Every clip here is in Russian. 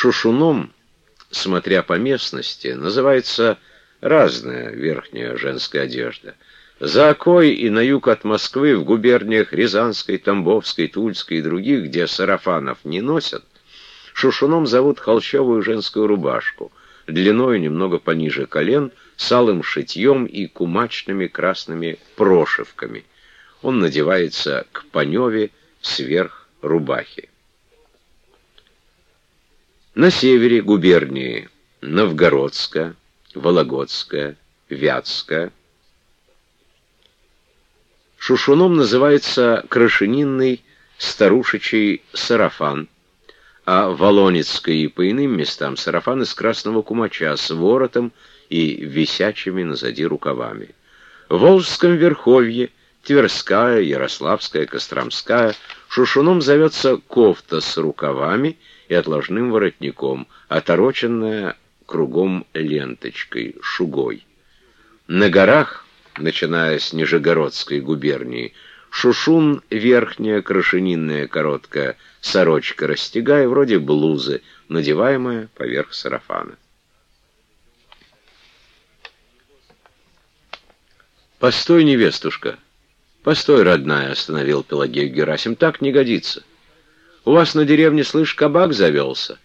Шушуном, смотря по местности, называется разная верхняя женская одежда. За Окой и на юг от Москвы, в губерниях Рязанской, Тамбовской, Тульской и других, где сарафанов не носят, шушуном зовут холщовую женскую рубашку, длиной немного пониже колен, с алым шитьем и кумачными красными прошивками. Он надевается к паневе сверх рубахи. На севере губернии Новгородская, Вологодская, Вятская. Шушуном называется крашенинный старушечий сарафан, а Волонецкой и по иным местам сарафан из красного кумача с воротом и висячими назади рукавами. В Волжском Верховье, Тверская, Ярославская, Костромская, шушуном зовется кофта с рукавами и отложным воротником, отороченная кругом ленточкой, шугой. На горах, начиная с Нижегородской губернии, шушун верхняя, крашенинная короткая сорочка растягая, вроде блузы, надеваемая поверх сарафана. «Постой, невестушка! Постой, родная!» — остановил Пелагею Герасим. «Так не годится. У вас на деревне, слышь, кабак завелся.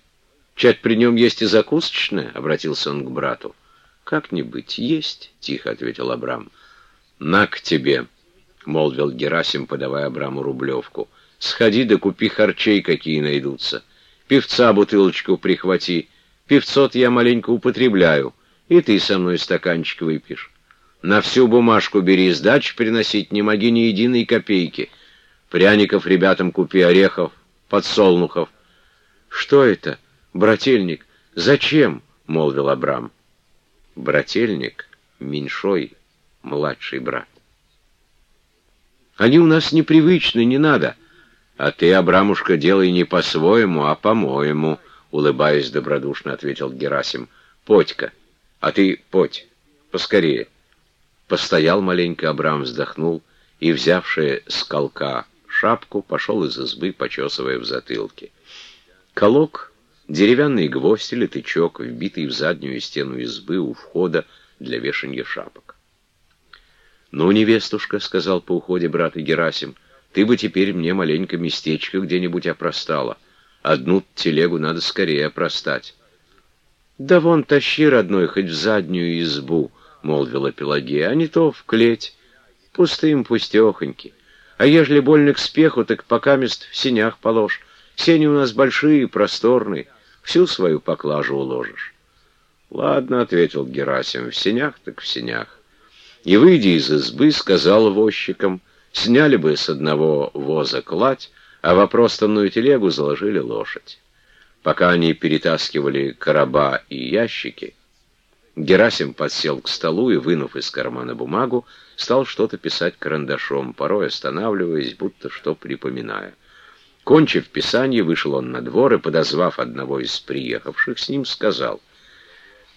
Чать при нем есть и закусочная?» — обратился он к брату. «Как не быть, есть!» — тихо ответил Абрам. «На к тебе!» — молвил Герасим, подавая Абраму рублевку. «Сходи да купи харчей, какие найдутся. Певца бутылочку прихвати. Певцот я маленько употребляю, и ты со мной стаканчик выпьешь». На всю бумажку бери, сдачи приносить не моги ни единой копейки. Пряников ребятам купи, орехов, подсолнухов. Что это, брательник? Зачем? — молвил Абрам. Брательник, меньшой, младший брат. Они у нас непривычны, не надо. А ты, Абрамушка, делай не по-своему, а по-моему, — улыбаясь добродушно, ответил Герасим. Потька, а ты поть, поскорее. Постоял маленько, Абрам вздохнул и, взявший с колка шапку, пошел из избы, почесывая в затылке. Колок, деревянный гвоздь или тычок, вбитый в заднюю стену избы у входа для вешанья шапок. «Ну, невестушка», — сказал по уходе брат Герасим, — «ты бы теперь мне маленько местечко где-нибудь опростала. Одну телегу надо скорее опростать». «Да вон тащи, родной, хоть в заднюю избу», молвила Пелагея, — а не то в клеть, пустым пустехоньки. А ежели больно к спеху, так пока мест в сенях положь. Сени у нас большие, просторные, всю свою поклажу уложишь. Ладно, — ответил Герасим, — в сенях так в сенях. И, выйдя из избы, сказал возчикам, сняли бы с одного воза кладь, а в опростанную телегу заложили лошадь. Пока они перетаскивали короба и ящики, Герасим подсел к столу и, вынув из кармана бумагу, стал что-то писать карандашом, порой останавливаясь, будто что припоминая. Кончив писание, вышел он на двор и, подозвав одного из приехавших с ним, сказал,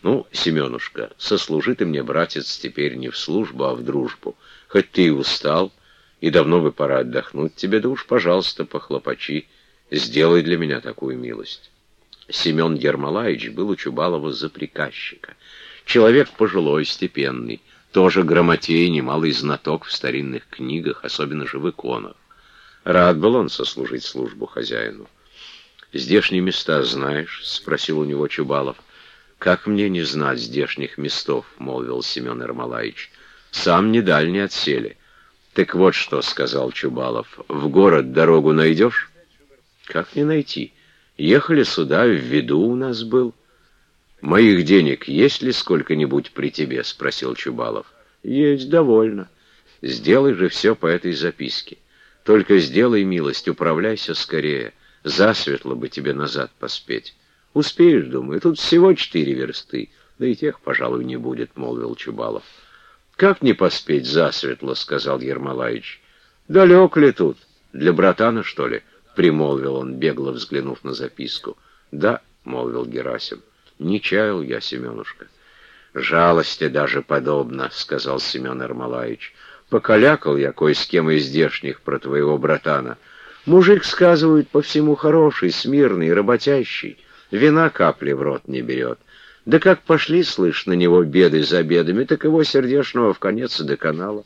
«Ну, Семенушка, сослужи ты мне, братец, теперь не в службу, а в дружбу. Хоть ты и устал, и давно бы пора отдохнуть тебе, да уж, пожалуйста, похлопочи, сделай для меня такую милость». Семен Ермолаевич был у Чубалова за приказчика — Человек пожилой, степенный, тоже грамотей, немалый знаток в старинных книгах, особенно же в иконах. Рад был он сослужить службу хозяину. «Здешние места знаешь?» — спросил у него Чубалов. «Как мне не знать здешних местов?» — молвил Семен Ермолаевич. «Сам не дальний отсели». «Так вот что», — сказал Чубалов, — «в город дорогу найдешь?» «Как не найти? Ехали сюда, в виду у нас был». «Моих денег есть ли сколько-нибудь при тебе?» — спросил Чубалов. «Есть довольно. Сделай же все по этой записке. Только сделай милость, управляйся скорее. Засветло бы тебе назад поспеть. Успеешь, думаю, тут всего четыре версты. Да и тех, пожалуй, не будет», — молвил Чубалов. «Как не поспеть засветло?» — сказал Ермолаевич. «Далек ли тут? Для братана, что ли?» — примолвил он, бегло взглянув на записку. «Да», — молвил Герасим. Не чаял я, Семенушка. Жалости даже подобно, — сказал Семен Ермолаевич. Покалякал я кое с кем из здешних про твоего братана. Мужик, сказывают, по всему хороший, смирный, работящий. Вина капли в рот не берет. Да как пошли, слышь, на него беды за бедами, так его сердечного в конец до канала.